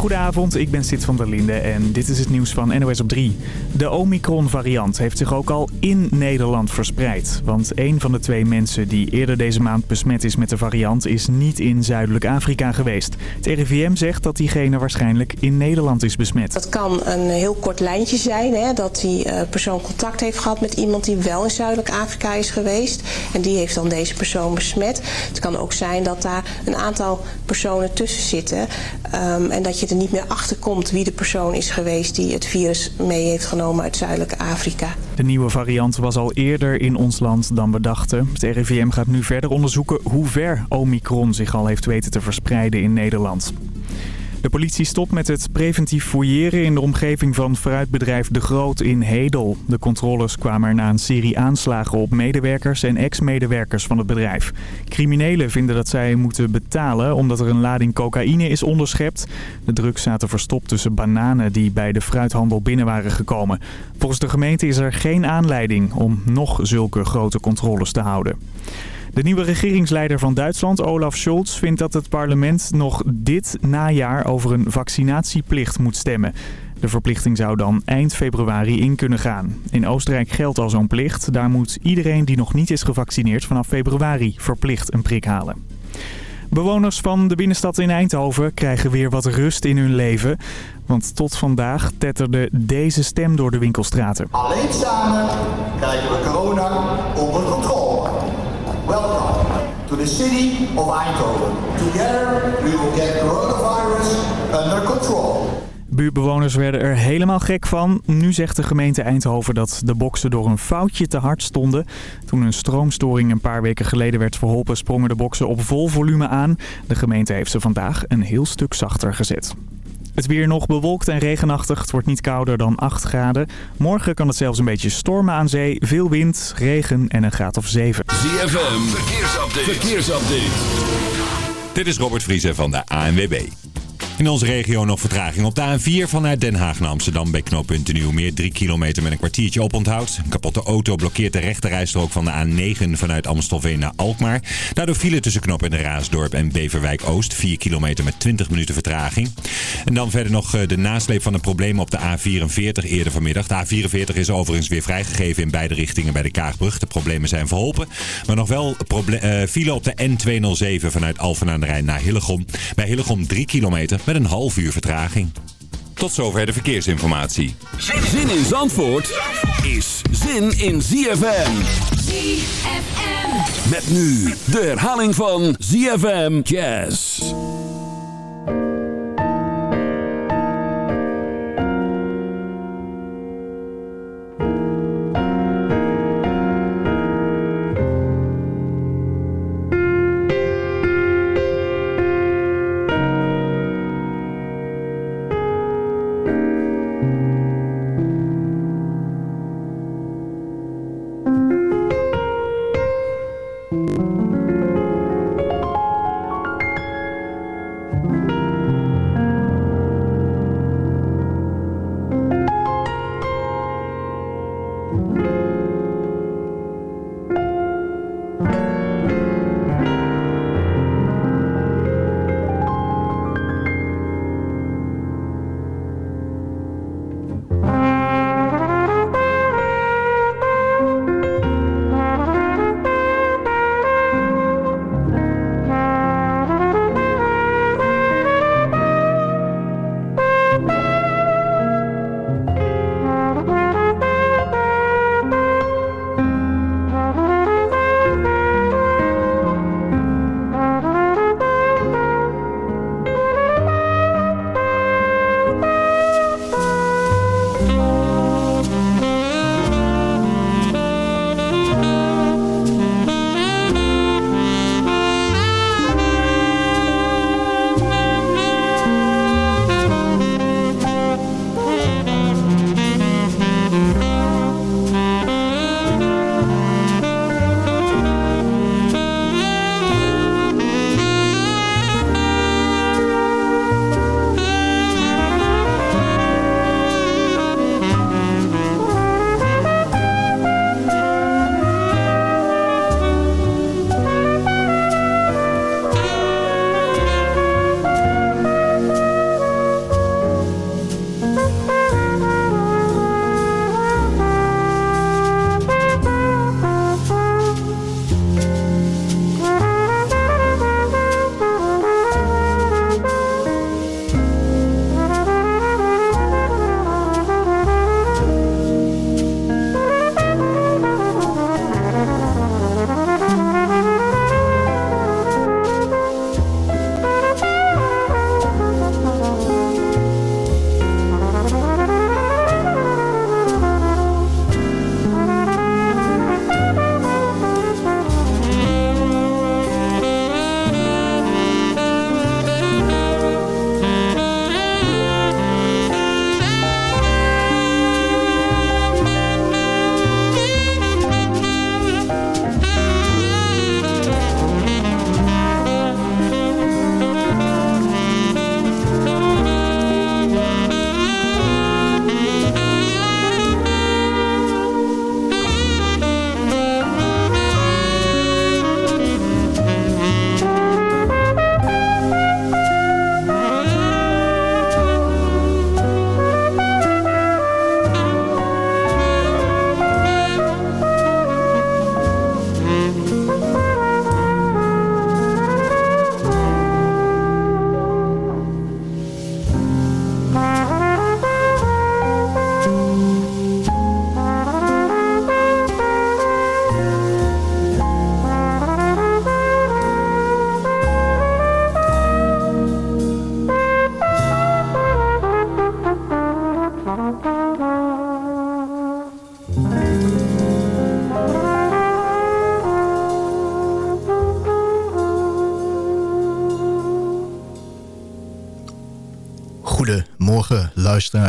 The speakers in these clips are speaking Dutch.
Goedenavond, ik ben Sid van der Linde en dit is het nieuws van NOS op 3. De Omicron-variant heeft zich ook al in Nederland verspreid. Want een van de twee mensen die eerder deze maand besmet is met de variant is niet in Zuidelijk Afrika geweest. Het RIVM zegt dat diegene waarschijnlijk in Nederland is besmet. Dat kan een heel kort lijntje zijn, hè, dat die uh, persoon contact heeft gehad met iemand die wel in Zuidelijk Afrika is geweest. En die heeft dan deze persoon besmet. Het kan ook zijn dat daar een aantal personen tussen zitten um, en dat je er niet meer achter komt wie de persoon is geweest die het virus mee heeft genomen uit Zuidelijke Afrika. De nieuwe variant was al eerder in ons land dan we dachten. Het RIVM gaat nu verder onderzoeken hoe ver Omicron zich al heeft weten te verspreiden in Nederland. De politie stopt met het preventief fouilleren in de omgeving van fruitbedrijf De Groot in Hedel. De controles kwamen er na een serie aanslagen op medewerkers en ex-medewerkers van het bedrijf. Criminelen vinden dat zij moeten betalen omdat er een lading cocaïne is onderschept. De drugs zaten verstopt tussen bananen die bij de fruithandel binnen waren gekomen. Volgens de gemeente is er geen aanleiding om nog zulke grote controles te houden. De nieuwe regeringsleider van Duitsland, Olaf Scholz, vindt dat het parlement nog dit najaar over een vaccinatieplicht moet stemmen. De verplichting zou dan eind februari in kunnen gaan. In Oostenrijk geldt al zo'n plicht. Daar moet iedereen die nog niet is gevaccineerd vanaf februari verplicht een prik halen. Bewoners van de binnenstad in Eindhoven krijgen weer wat rust in hun leven. Want tot vandaag tetterde deze stem door de winkelstraten. Alleen samen krijgen we corona onder controle. Welcome to the city of Eindhoven. Together we will get coronavirus under control. Buurtbewoners werden er helemaal gek van. Nu zegt de gemeente Eindhoven dat de boksen door een foutje te hard stonden. Toen een stroomstoring een paar weken geleden werd verholpen sprongen de boksen op vol volume aan. De gemeente heeft ze vandaag een heel stuk zachter gezet. Het weer nog bewolkt en regenachtig. Het wordt niet kouder dan 8 graden. Morgen kan het zelfs een beetje stormen aan zee. Veel wind, regen en een graad of 7. ZFM, verkeersupdate. verkeersupdate. Dit is Robert Vriezen van de ANWB. In onze regio nog vertraging op de A4 vanuit Den Haag naar Amsterdam bij knooppunt de Nieuwmeer. 3 kilometer met een kwartiertje oponthoud. Een kapotte auto blokkeert de rechterrijstrook van de A9 vanuit Amstelveen naar Alkmaar. Daardoor file tussen knop in de Raasdorp en Beverwijk Oost. 4 kilometer met 20 minuten vertraging. En dan verder nog eh, de nasleep van de problemen op de A44 eerder vanmiddag. De A44 is overigens weer vrijgegeven in beide richtingen bij de Kaagbrug. De problemen zijn verholpen. Maar nog wel uh, file op de N207 vanuit Alphen aan de Rijn naar Hillegom. Bij Hillegom 3 kilometer met een half uur vertraging. Tot zover de verkeersinformatie. Zin in Zandvoort is zin in ZFM. ZFM. Met nu de herhaling van ZFM Jazz.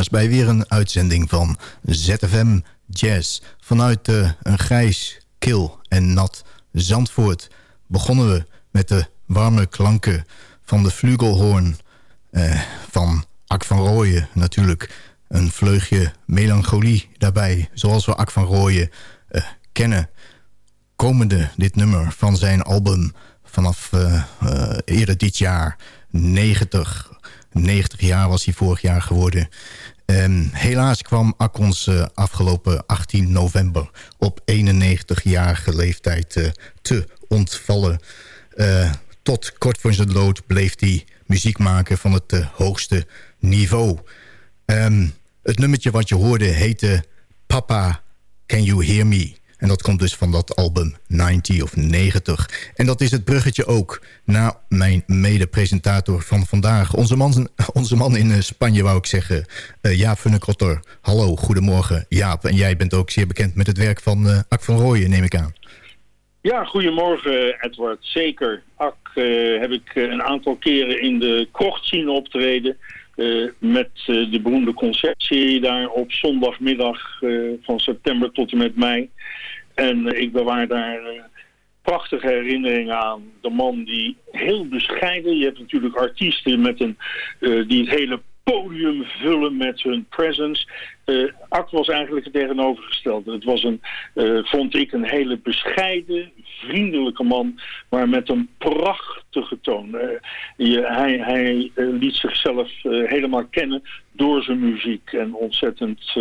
Bij weer een uitzending van ZFM Jazz. Vanuit uh, een grijs, kil en nat Zandvoort begonnen we met de warme klanken van de flugelhoorn uh, van Ak van Rooyen natuurlijk. Een vleugje melancholie daarbij, zoals we Ak van Rooyen uh, kennen. Komende dit nummer van zijn album vanaf eerder dit jaar 90 90 jaar was hij vorig jaar geworden. Um, helaas kwam Akkons uh, afgelopen 18 november op 91-jarige leeftijd uh, te ontvallen. Uh, tot kort voor zijn dood bleef hij muziek maken van het hoogste niveau. Um, het nummertje wat je hoorde heette Papa, Can You Hear Me? En dat komt dus van dat album 90 of 90. En dat is het bruggetje ook naar mijn mede-presentator van vandaag. Onze man, onze man in eh, Spanje, wou ik zeggen. Uh, Jaap Funnekotter. Hallo, goedemorgen Jaap. En jij bent ook zeer bekend met het werk van uh, Ak van Rooyen, neem ik aan. Ja, goedemorgen Edward. Zeker. Ak heb ik een aantal keren in de krocht zien optreden... Uh, met uh, de beroemde concertserie daar op zondagmiddag uh, van september tot en met mei. En ik bewaar daar prachtige herinneringen aan. De man die heel bescheiden... Je hebt natuurlijk artiesten met een, die het hele podium vullen met hun presence. Uh, Ak was eigenlijk het tegenovergestelde. Het was een, uh, vond ik, een hele bescheiden, vriendelijke man, maar met een prachtige toon. Uh, je, hij hij liet zichzelf helemaal kennen door zijn muziek. En ontzettend,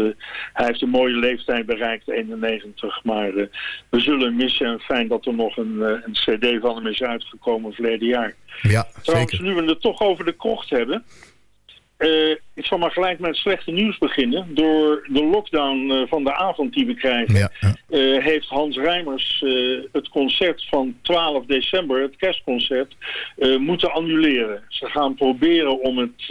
hij heeft een mooie leeftijd bereikt, 91. Maar we zullen missen en fijn dat er nog een, een cd van hem is uitgekomen verleden jaar. Ja, Trouwens, zeker. nu we het toch over de krocht hebben... Uh, ik zal maar gelijk met het slechte nieuws beginnen. Door de lockdown uh, van de avond die we krijgen... Ja, ja. Uh, heeft Hans Rijmers het concert van 12 december, het kerstconcert, moeten annuleren. Ze gaan proberen om het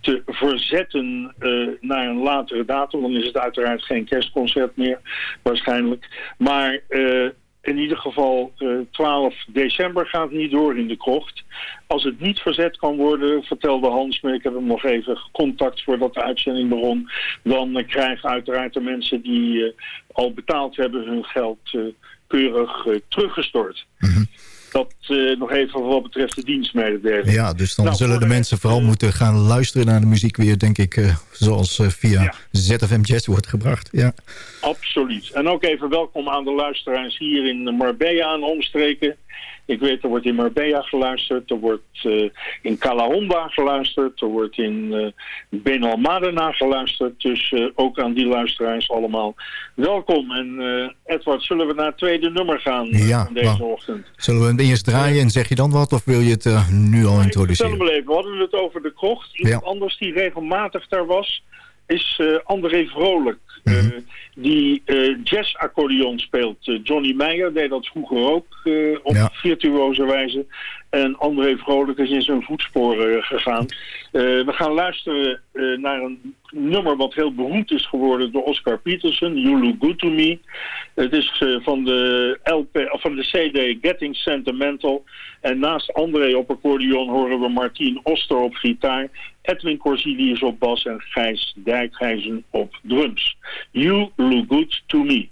te verzetten naar een latere datum. Dan is het uiteraard geen kerstconcert meer, waarschijnlijk. Maar in ieder geval uh, 12 december gaat niet door in de krocht. Als het niet verzet kan worden, vertelde Hans me, ik heb hem nog even contact voordat de uitzending begon, dan uh, krijgen uiteraard de mensen die uh, al betaald hebben hun geld keurig teruggestort. Mm. Dat uh, nog even wat betreft de dienstmededeling. Ja, dus dan nou, zullen de, de mensen vooral uh, moeten gaan luisteren naar de muziek weer, denk ik, uh, zoals via ja. ZFM Jazz wordt gebracht. Ja. Absoluut. En ook even welkom aan de luisteraars hier in Marbella en omstreken. Ik weet, er wordt in Marbella geluisterd, er wordt uh, in Calahonda geluisterd, er wordt in uh, Benalmadena geluisterd. Dus uh, ook aan die luisteraars allemaal welkom. En Edward, zullen we naar het tweede nummer gaan ja, deze ochtend? Zullen we hem eerst draaien en zeg je dan wat of wil je het nu al introduceren? Vertel me even, we hadden het over de krocht. Iemand ja. anders die regelmatig daar was is André Vrolijk. Mm -hmm. uh, die uh, jazz-accordeon speelt. Johnny Meyer deed dat vroeger ook op ja. virtuoze wijze. En André Vrolijk is in zijn voetsporen gegaan. we gaan luisteren naar een nummer wat heel beroemd is geworden door Oscar Peterson. You Look Good To Me. Het is van, de LP, of van de CD Getting Sentimental. En naast André op accordeon horen we Martien Oster op gitaar. Edwin Corsilius op bas en Gijs Dijkhuizen op drums. You look good to me.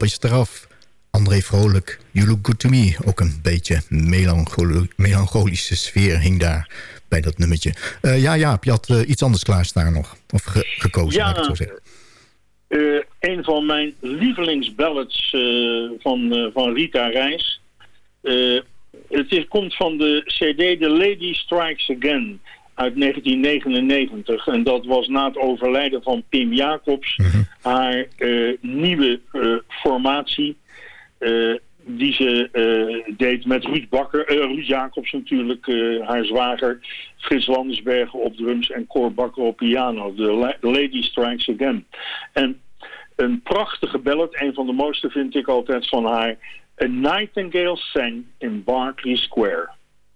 Kop is eraf. André Vrolijk, You Look Good To Me. Ook een beetje melancholische sfeer hing daar bij dat nummertje. Uh, ja, ja, je had uh, iets anders klaarstaan nog. Of ge gekozen, ja, ik het zo zeggen. Uh, een van mijn lievelingsballads van, van Rita Reis. het is, komt van de cd The Lady Strikes Again uit 1999. En dat was na het overlijden van Pim Jacobs mm haar nieuwe formatie die ze deed met Ruud, Bakker, Ruud Jacobs natuurlijk, haar zwager, Frits Landersbergen op drums en Cor Bakker op piano. The Lady Strikes Again. En een prachtige ballad, een van de mooiste vind ik altijd van haar. A Nightingale Sang in Berkeley Square.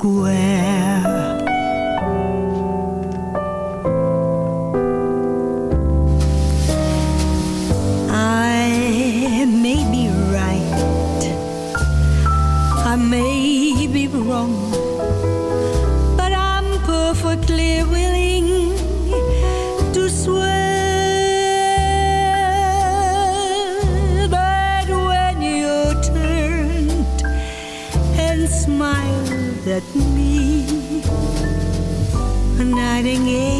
square. I may be right, I may be wrong. me, a nightingale.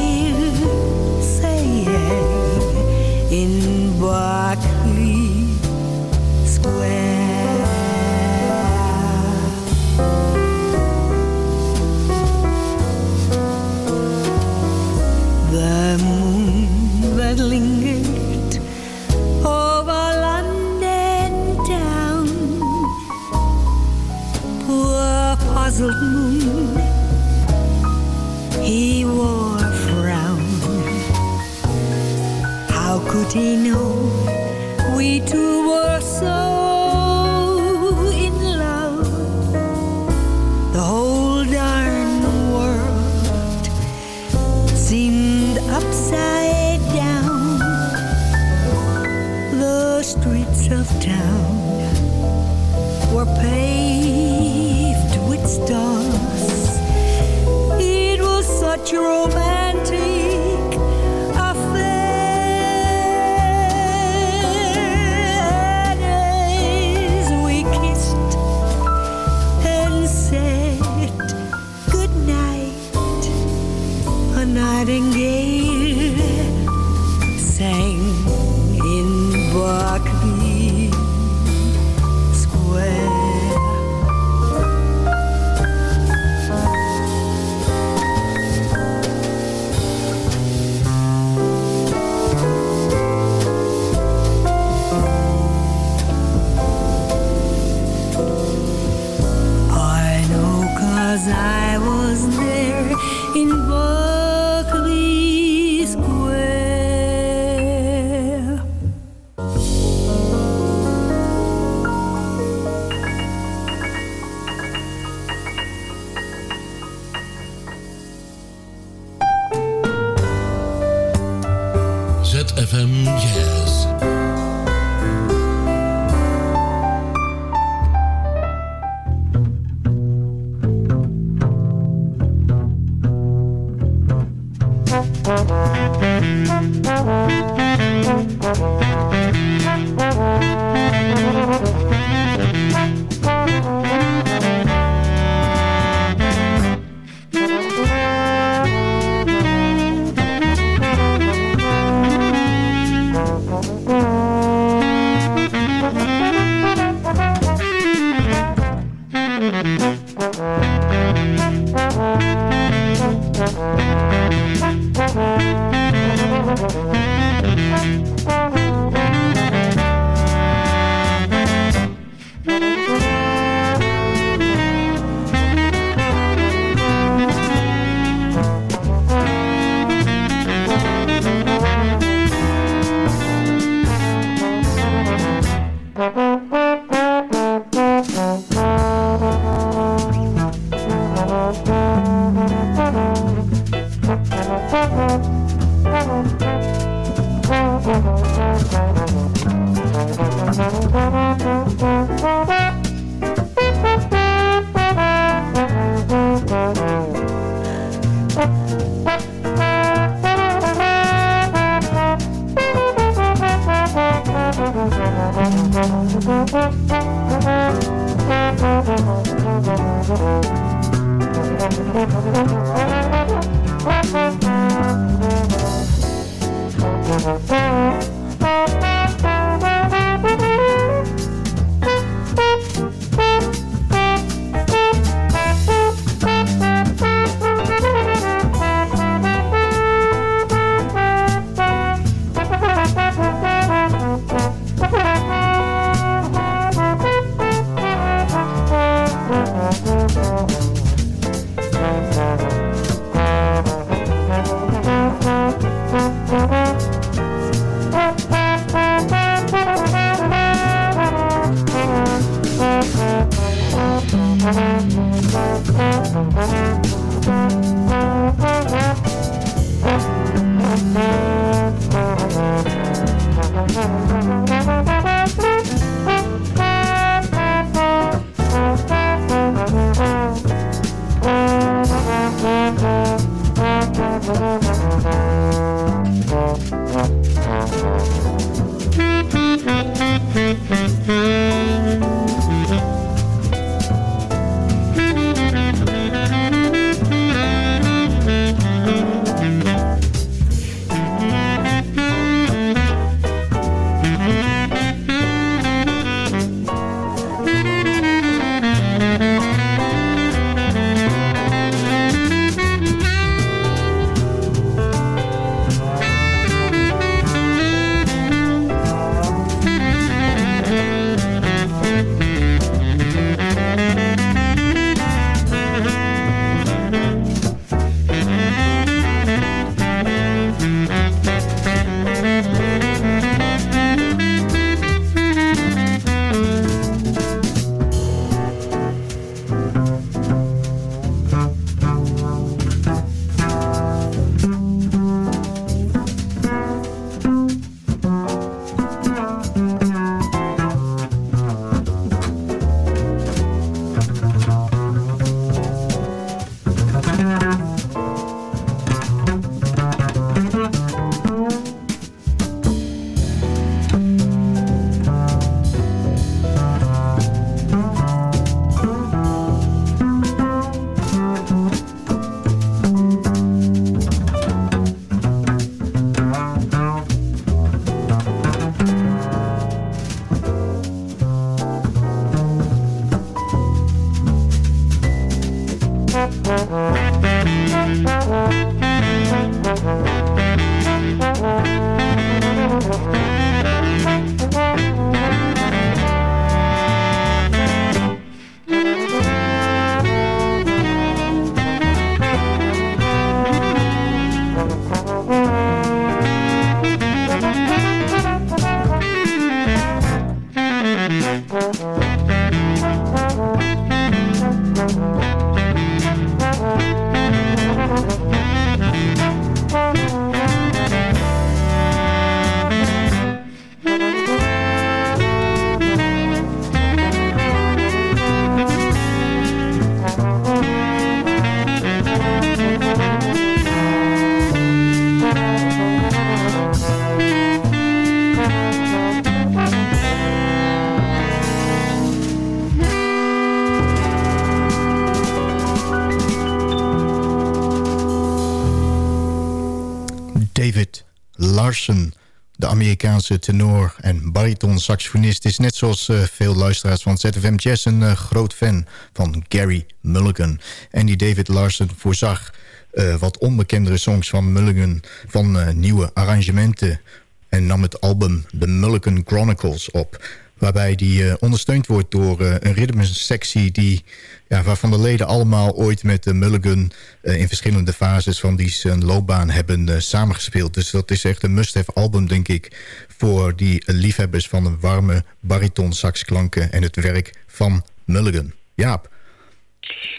Larson, de Amerikaanse tenor en bariton-saxofonist... is net zoals uh, veel luisteraars van ZFM Jazz een uh, groot fan van Gary Mulligan. En die David Larson voorzag uh, wat onbekendere songs van Mulligan... van nieuwe arrangementen en nam het album The Mulligan Chronicles op... waarbij die ondersteund wordt door een ritmesectie... Die, ja, waarvan de leden allemaal ooit met de Mulligan... in verschillende fases van die zijn loopbaan hebben samengespeeld. Dus dat is echt een must-have album, denk ik... voor die liefhebbers van de warme bariton saxklanken... en het werk van Mulligan. Jaap.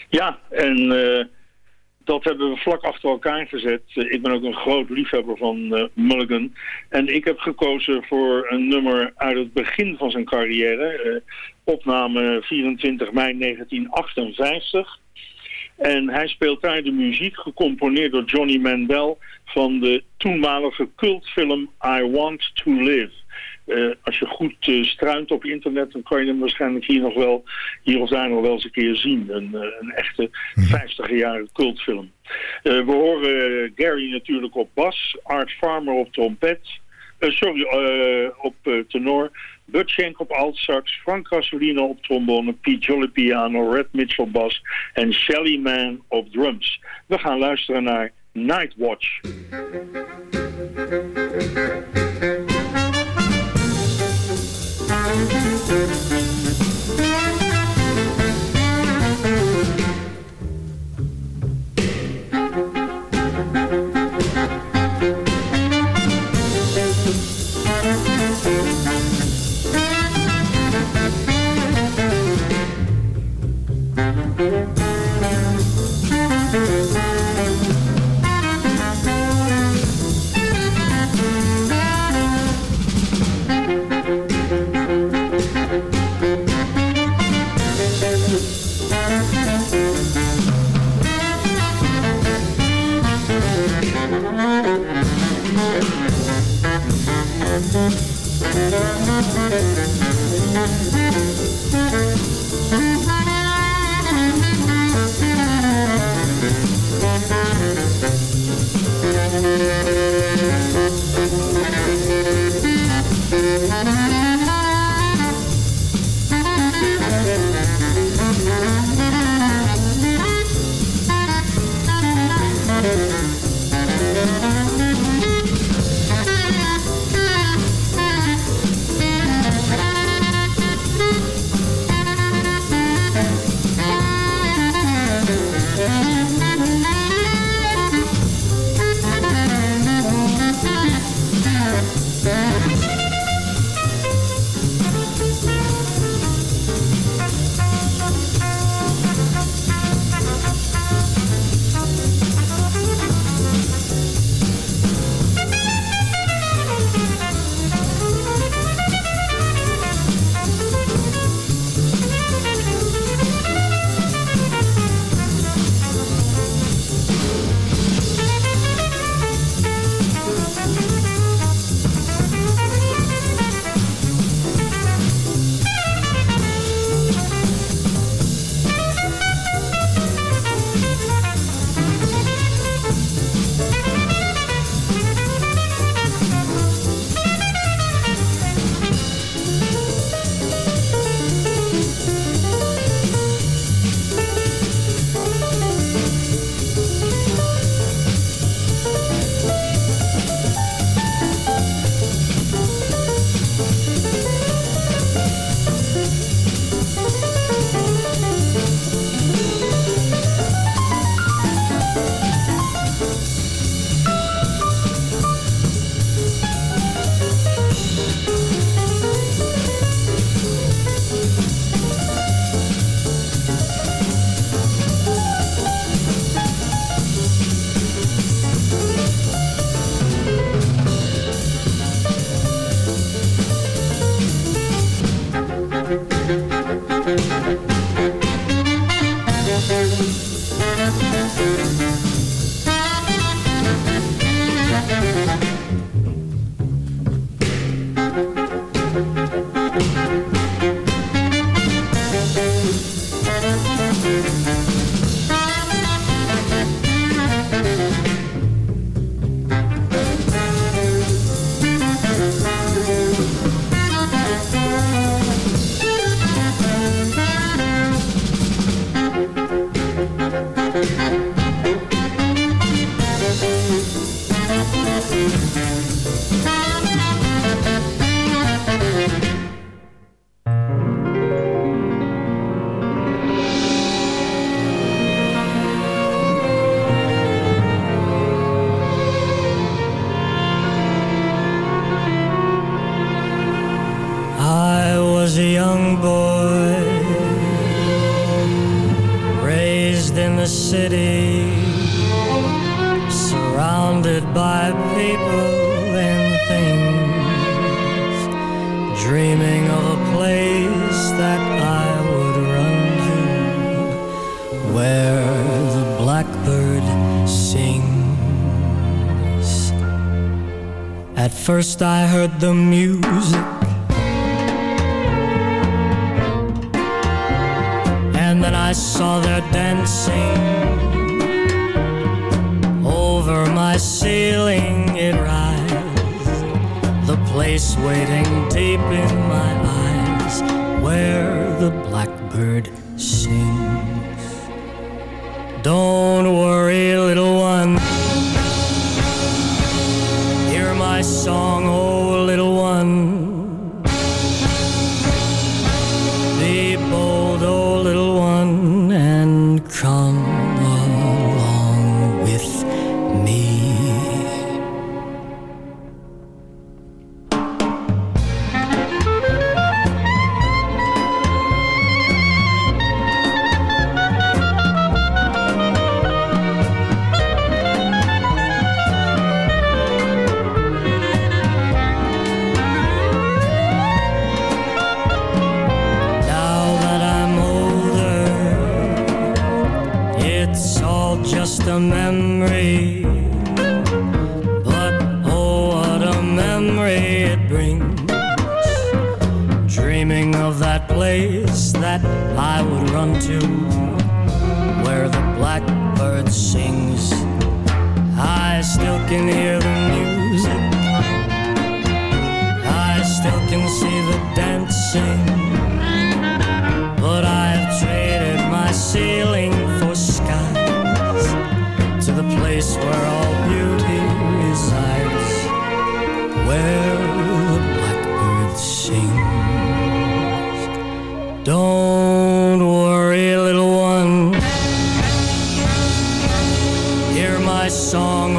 Ja, en dat hebben we vlak achter elkaar gezet. Eh, ik ben ook een groot liefhebber van uh, Mulligan. En ik heb gekozen voor een nummer uit het begin van zijn carrière. Uh, opname 24 mei 1958. En hij speelt daar de muziek, gecomponeerd door Johnny Mandel... van de toenmalige cultfilm I Want To Live. Uh, als je goed uh, struint op internet, dan kan je hem waarschijnlijk hier nog wel, hier of daar nog wel eens een keer zien. Een, uh, een echte 50 jarige cultfilm. we horen Gary natuurlijk op bas, Art Farmer op trompet, sorry, op tenor, Bud Schenk op altsax, Frank Casolino op trombone, Pete Jolly piano, Red Mitchell bas en Shelly Man op drums. We gaan luisteren naar Night first I heard the music. And then I saw their dancing. Over my ceiling it rise the place waiting deep in my eyes. Where the blackbird all just a memory. But oh, what a memory it brings. Dreaming of that place that I would run to, where the blackbird sings. I still can hear the music. I still can see the dancing. But I've traded my ceiling place where all beauty resides, where the blackbird sings. Don't worry, little one. Hear my song,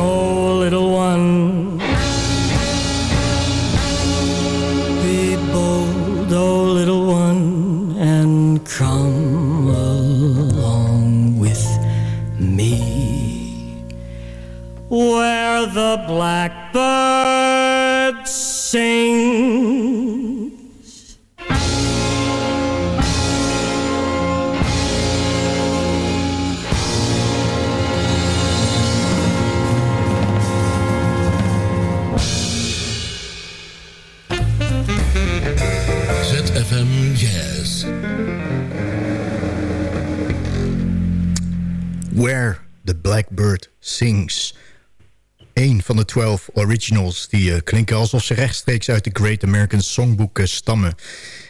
Blackbird Sings. Een van de 12 originals die eh, klinken alsof ze rechtstreeks uit de Great American Songbook eh, stammen.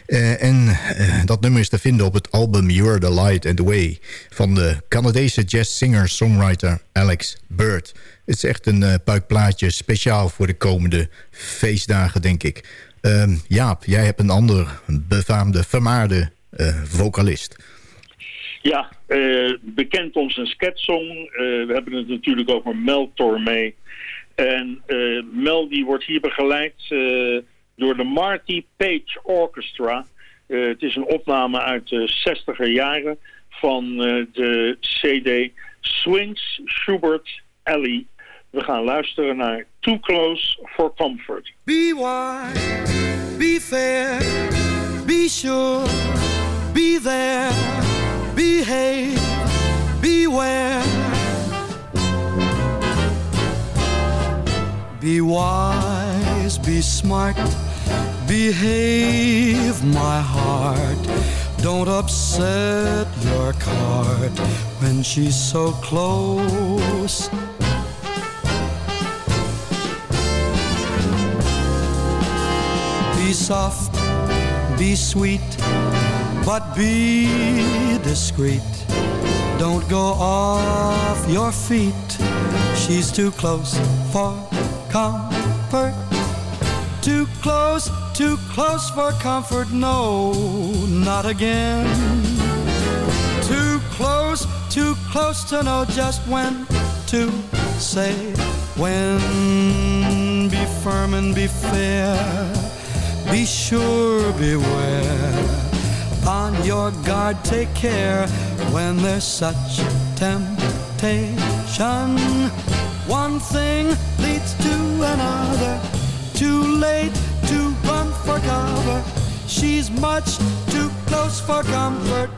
Eh, en dat nummer is te vinden op het album You're the Light and the Way... van de Canadese jazz-singer-songwriter Alex Bird. Het is echt een puikplaatje speciaal voor de komende feestdagen, denk ik. Ehm, Jaap, jij hebt een ander befaamde, vermaarde vocalist. Ja, eh, bekend om zijn sketsong. Eh, we hebben het natuurlijk over Mel Tormé. En eh, Mel die wordt hier begeleid door de Marty Page Orchestra. Het is een opname uit de 60er jaren van de CD Swings Schubert Alley. We gaan luisteren naar Too Close for Comfort. Be wise, be fair, be sure, be there, behave, beware. Be wise, be smart, behave, my heart. Don't upset your cart when she's so close. Be soft, be sweet, but be discreet. Don't go off your feet. She's too close for comfort. Too close, too close for comfort. No, not again. Too close, too close to know just when to say when. Be firm and be fair. Be sure, beware. On your guard, take care when there's such temptation. One thing leads to another. Too late to run for cover. She's much too close for comfort.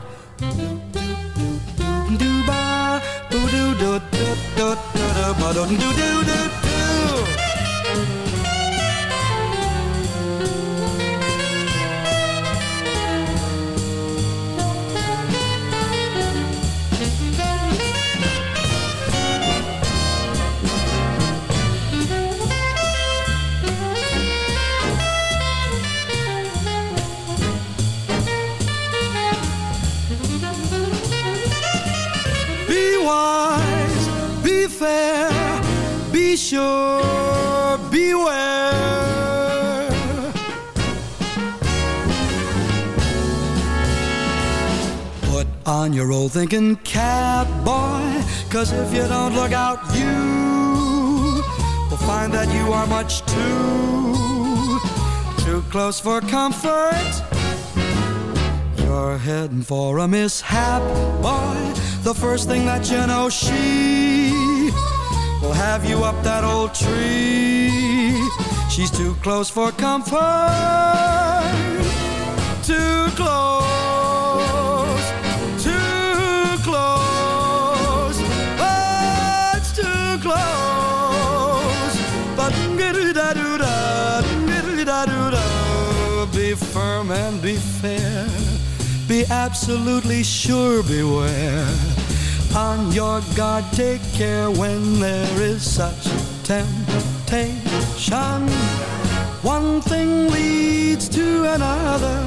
Do-ba, do-do-do-do-do-do-do-do-do-do. Be sure, beware. Put on your old thinking cap, boy, cause if you don't look out, you will find that you are much too, too close for comfort. You're heading for a mishap, boy. The first thing that you know, she have you up that old tree. She's too close for comfort. Too close. Too close. Oh, it's too close. But da da da da. Be firm and be fair. Be absolutely sure, beware. On your guard, take care when there is such temptation. One thing leads to another.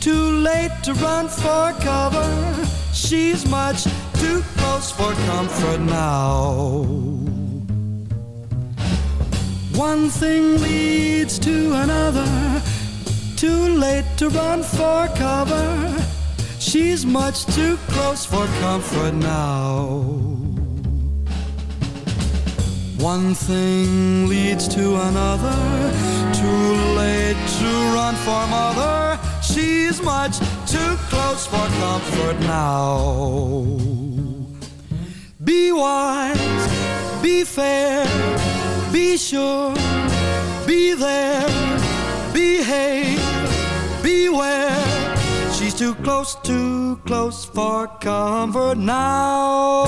Too late to run for cover. She's much too close for comfort now. One thing leads to another. Too late to run for cover. She's much too close for comfort now. One thing leads to another. Too late to run for mother. She's much too close for comfort now. Be wise, be fair, be sure, be there, behave, beware. Too close, too close for comfort now.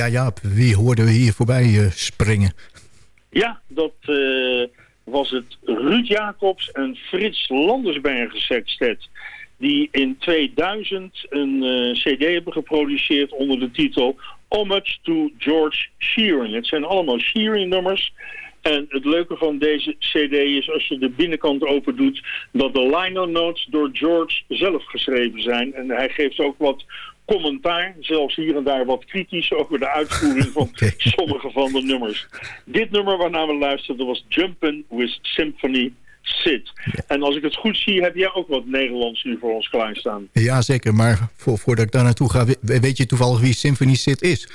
Ja, Jaap, wie hoorden we hier voorbij springen? Ja, dat was het Ruud Jacobs en Frits Landersbergen sextet die in 2000 een cd hebben geproduceerd onder de titel Homage to George Shearing. Het zijn allemaal Shearing-nummers. En het leuke van deze cd is als je de binnenkant open doet... dat de liner notes door George zelf geschreven zijn. En hij geeft ook wat commentaar, zelfs hier en daar wat kritisch... over de uitvoering van sommige van de nummers. Dit nummer waarnaar we luisterden was Jumpin' with Symphony Sid. En als ik het goed zie, heb jij ook wat Nederlands nu voor ons klaarstaan. Ja, zeker. Maar voordat ik daar naartoe ga, weet je toevallig wie Symphony Sid is?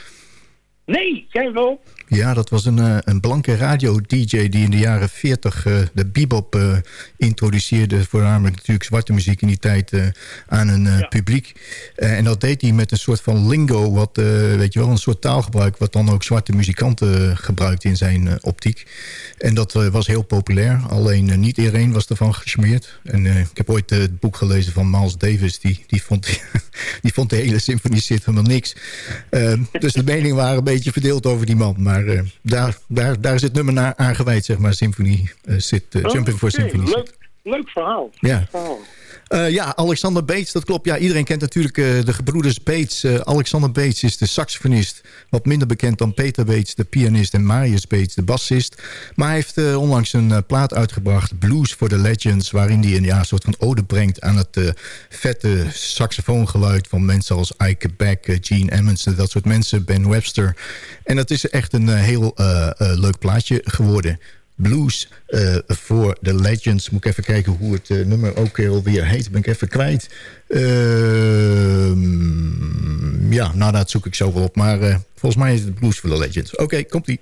Nee, jij wel? Ja, dat was een, uh, een blanke radio-dj die in de jaren 40 uh, de bebop uh, introduceerde. Voornamelijk natuurlijk zwarte muziek in die tijd aan een ja. publiek. en dat deed hij met een soort van lingo, wat, weet je wel, een soort taalgebruik... wat dan ook zwarte muzikanten gebruikten in zijn optiek. En dat was heel populair, alleen niet iedereen was ervan gesmeerd. En ik heb ooit het boek gelezen van Miles Davis, die, die, vond, die vond de hele symfonie zit helemaal niks. dus de meningen waren een beetje verdeeld over die man, maar maar uh, daar, daar, daar is het nummer naar aangeweid, zeg maar. Symphony uh, zit, uh, oh, Jumping for okay. Symphony. Leuk, leuk verhaal. Ja. Leuk verhaal. Uh, ja, Alexander Bates, dat klopt. Ja, iedereen kent natuurlijk uh, de gebroeders Bates. Uh, Alexander Bates is de saxofonist. Wat minder bekend dan Peter Bates, de pianist. En Marius Bates, de bassist. Maar hij heeft onlangs een plaat uitgebracht, Blues for the Legends... waarin hij een ja, soort van ode brengt aan het vette saxofoongeluid... van mensen als Ike Beck, Gene Emmons, dat soort mensen, Ben Webster. En dat is echt een heel leuk plaatje geworden. Blues uh, voor de Legends. Moet ik even kijken hoe het uh, nummer ook alweer heet. Ben ik even kwijt. Uh, ja, nou dat zoek ik zo wel op. Maar uh, volgens mij is het Blues for the Legends. Oké, komt-ie.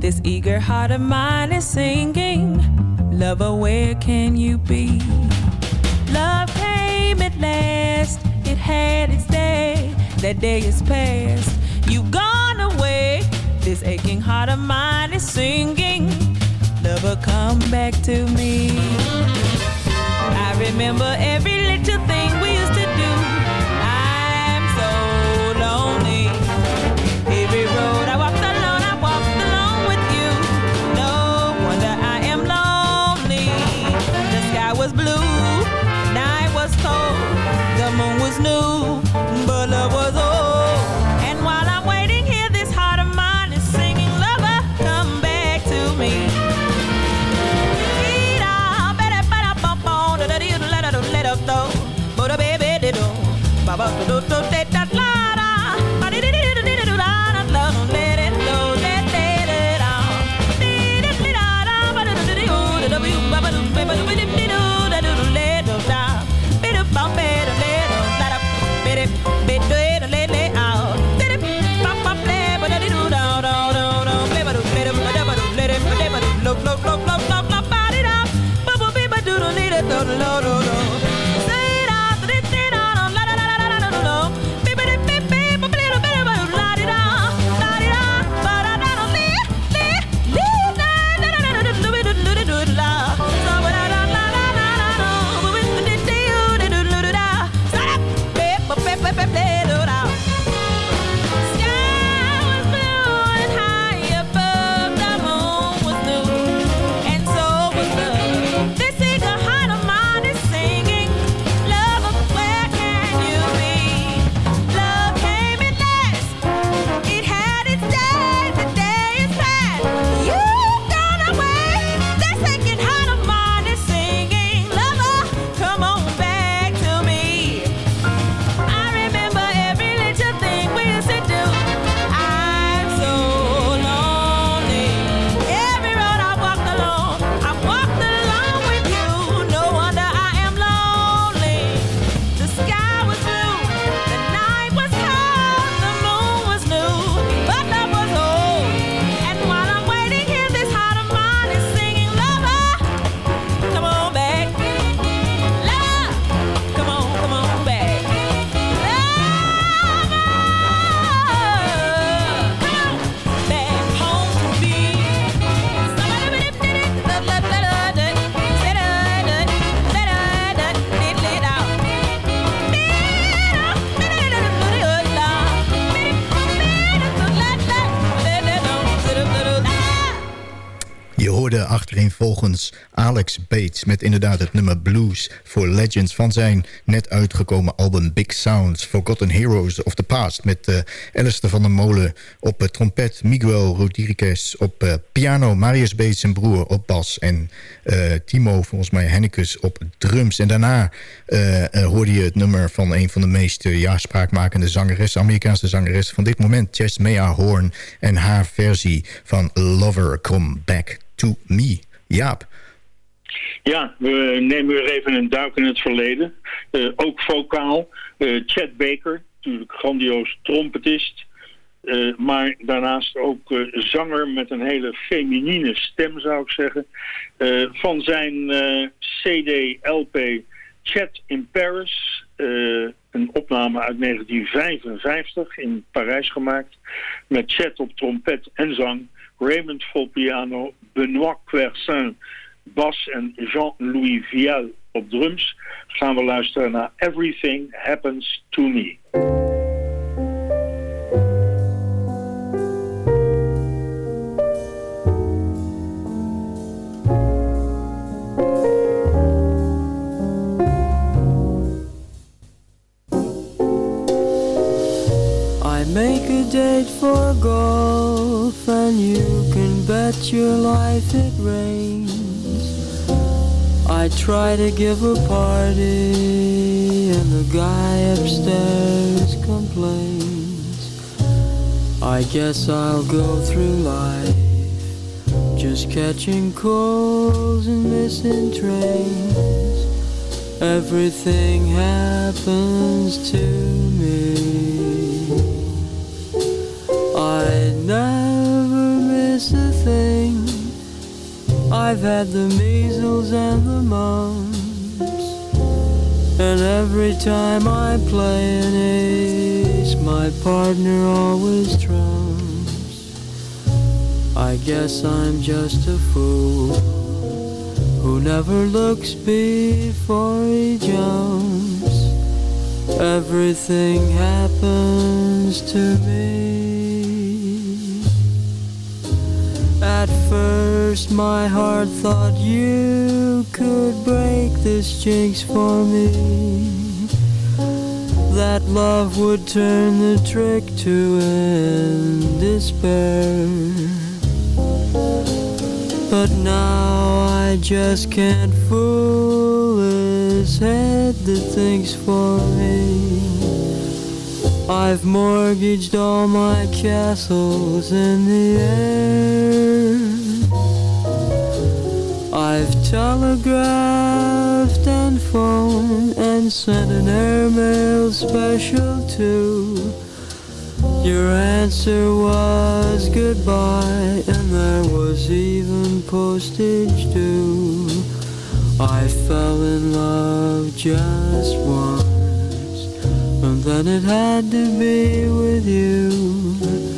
This eager heart of mine is singing. Lover, where can you be? Love came at last, it had its day. That day is past, you've gone away. This aching heart of mine is singing. Lover, come back to me. I remember every little thing we new, Alex Bates met inderdaad het nummer Blues for Legends van zijn net uitgekomen album Big Sounds, Forgotten Heroes of the Past met uh, Alistair van der Molen op uh, trompet, Miguel Rodriguez op uh, piano, Marius Bates zijn broer op bas en Timo volgens mij Hennekus op drums. En daarna hoorde je het nummer van een van de meest ja, spraakmakende zangeressen, Amerikaanse zangeressen van dit moment, Chess Mea Horn en haar versie van Lover Come Back to Me. Jaap. Ja, we nemen weer even een duik in het verleden. Uh, ook vocaal. Uh, Chad Baker, natuurlijk grandioos trompetist. Uh, maar daarnaast ook zanger met een hele feminine stem, zou ik zeggen. van zijn CD-LP Chat in Paris... een opname uit 1955 in Parijs gemaakt... met Chat op trompet en zang... Raymond vol piano, Benoît Quersin bas en Jean-Louis Vial op drums... gaan we luisteren naar Everything Happens to Me. I make a date for and you can bet your life it rains. I try to give a party and the guy upstairs complains. I guess I'll go through life just catching calls and missing trains. everything happens to me. I a thing. I've had the measles and the mumps, and every time I play an ace, my partner always trumps. I guess I'm just a fool who never looks before he jumps. Everything happens to me. At first, my heart thought you could break this jinx for me. That love would turn the trick to end despair. But now I just can't fool his head that thinks for me. I've mortgaged all my castles in the air. Telegraphed and phoned and sent an airmail special too. Your answer was goodbye, and there was even postage due. I fell in love just once, and then it had to be with you.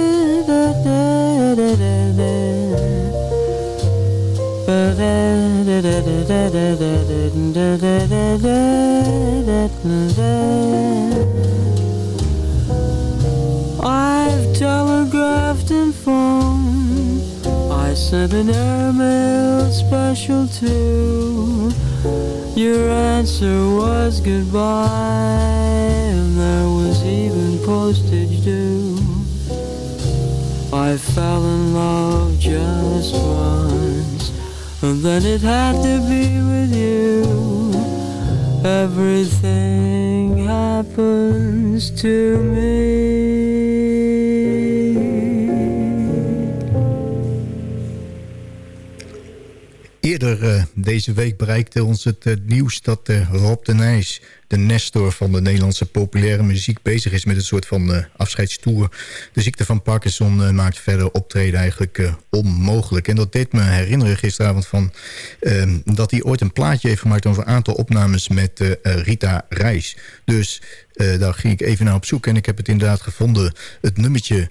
I've telegraphed and phoned. I sent an airmail special too. Your answer was goodbye, and there was even postage due. I fell in love just once, then it had to be with you. Everything happens to me. Eerder uh, deze week bereikte ons het uh, nieuws dat uh, Rob de Nijs de Nestor van de Nederlandse populaire muziek bezig is met een soort van uh, afscheidstoer. De ziekte van Parkinson uh, maakt verder optreden eigenlijk uh, onmogelijk. En dat deed me herinneren gisteravond van ehm, dat hij ooit een plaatje heeft gemaakt over een aantal opnames met Rita Reis. Dus daar ging ik even naar op zoek en ik heb het inderdaad gevonden. Het nummertje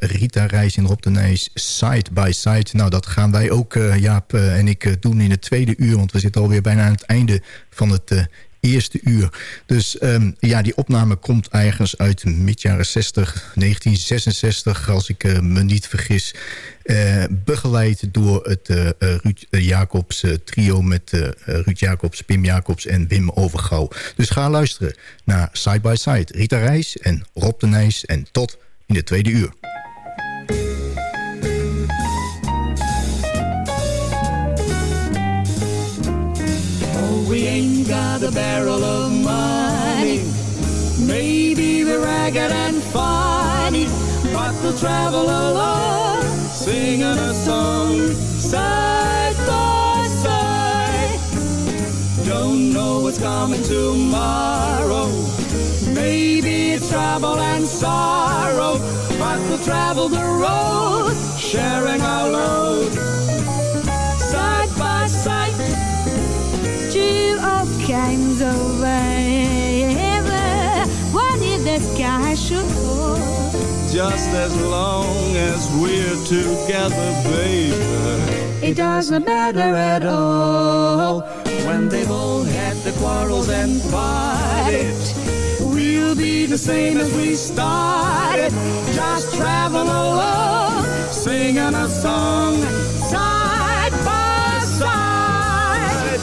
Rita Reis in Rob de Nijs, Side by Side. Nou, dat gaan wij ook, Jaap en ik, doen in het tweede uur. Want we zitten alweer bijna aan het einde van het eerste uur. Dus um, ja, die opname komt ergens uit mid jaren 60, 1966, als ik uh, me niet vergis. Uh, begeleid door het uh, Ruud Jacobs trio met Ruud Jacobs, Pim Jacobs en Wim Overgouw. Dus ga luisteren naar Side by Side. Rita Reis en Rob de Nijs. En tot in de tweede uur. A barrel of money. Maybe we're ragged and funny, but we'll travel along, singing a song, side by side. Don't know what's coming tomorrow. Maybe it's trouble and sorrow, but we'll travel the road, sharing our load. Sky should fall? Just as long as we're together, baby. It doesn't matter at all. When they've all had the quarrels and fight we'll be the same as we started. Just travel along, singing a song, side by side.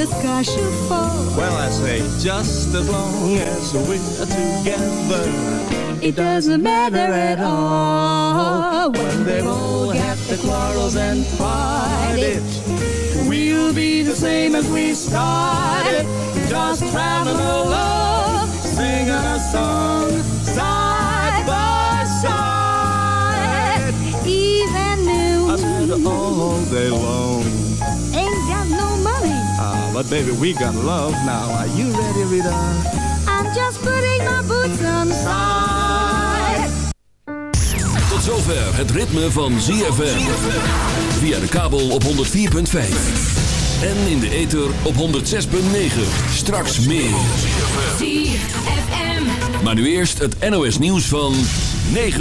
The sky should fall? Well, I say just as long as we're together. It doesn't matter at all When they've all had the quarrels and fight it, we'll be the same as we started. Just traveling along, singing a song side by side. Even new I said all day long. But baby, we got love now. Are you ready, Rita? I'm just putting my boots on side. Tot zover het ritme van ZFM. Via de kabel op 104.5. En in de ether op 106.9. Straks meer. ZFM. Maar nu eerst het NOS nieuws van 9